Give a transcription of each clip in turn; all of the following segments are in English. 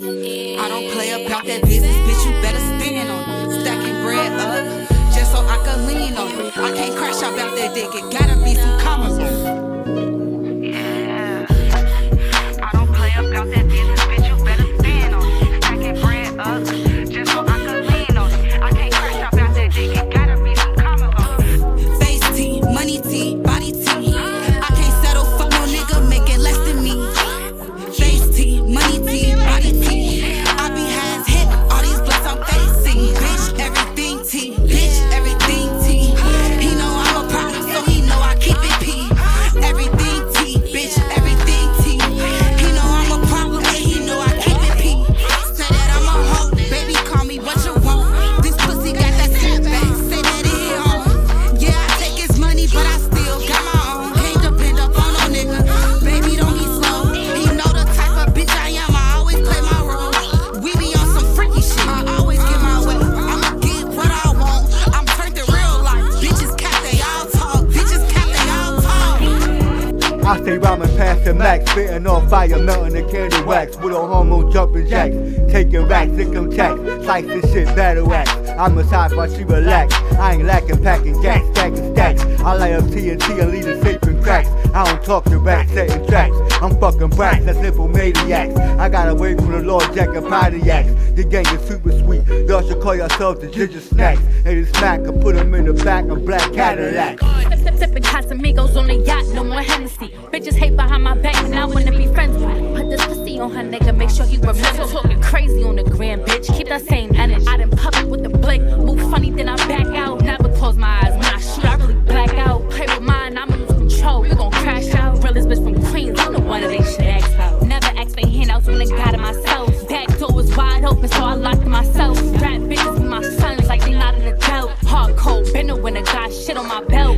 I don't play about that business, bitch. You better stand on it. Stacking bread up just so I can lean on it. I can't crash out about that dick. It gotta spitting on fire, melting the candy wax. With a hormone jumping jacks, taking racks, income tax, slice this shit, battle axe. I massage while she relax. I ain't lacking, packing gas, stacking stacks. I lay up TNT and leave the safe in cracks. I don't talk to racks, setting tracks. I'm fucking brats, that's simple maniacs. I got away from the Lord Jack and Pontiacs. The gang is super sweet. Y'all should call yourselves the ginger snacks. And the smack, I put them in the back of black sip, sipping Casamigos on the yacht, no more Hennessy. Bitches hate behind my back, and I wanna be friends with. Put this pussy on her nigga, make sure he remember. Talking crazy on the gram, bitch. Keep that same energy. Out in public with the blick, move funny, then I back out. Never close my eyes when I shoot, I really black out. Play with mine, I'ma lose control. You gon' crash out. Realest bitch from Queens, I'm the one that they should ask out. Never ask for handouts when I got it myself. Back door was wide open, so I locked myself. Rap bitches be my sons, like they not in the jail. Hard cold, been a winner, got shit on my belt.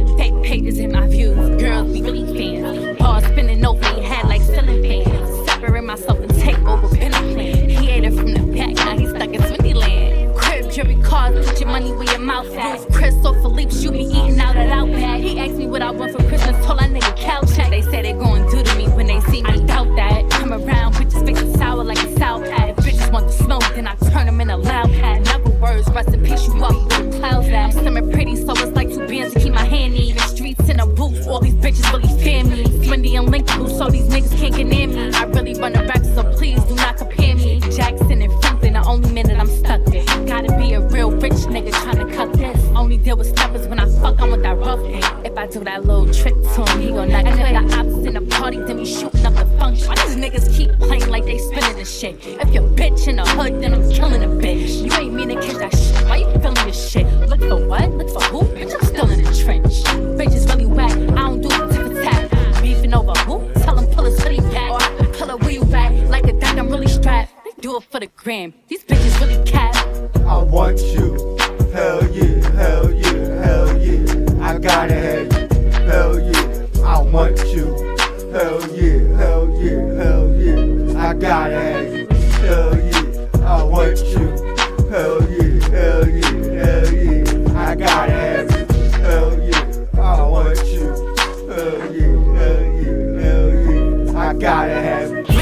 Then I turn them in a loud hat. Never words, rest in peace, you up the clouds at. I'm swimming pretty, so it's like two bands to keep my hand in. The streets in a booth, all these bitches really fear me. Swindy and Linkable, so these niggas can't get near me. I really run a rap, so please do not compare me. Jackson and Franklin, the only that I'm stuck with. Gotta be a real rich nigga tryna cut this. Only deal with steppers when I fuck, I'm with that rough. If I do that little trick to him, he gon' nut. And if the ops in the party, then we shooting the function. Why these niggas keep playing like they spinning the shit? If your bitch in the hood, then I'm killing a bitch. You ain't mean to catch that shit. Why you feeling this shit? Look for what? Look for who? Bitch, I'm still in the trench. Bitch is really whack. I don't do tip attack. Beefing over who? Tell him pull his hoodie back. Or pull a where you. Like a dog, I'm really strapped. They do it for the gram. These bitches really cap. I want you. Hell yeah, hell yeah, hell yeah. I gotta have you. Gotta have.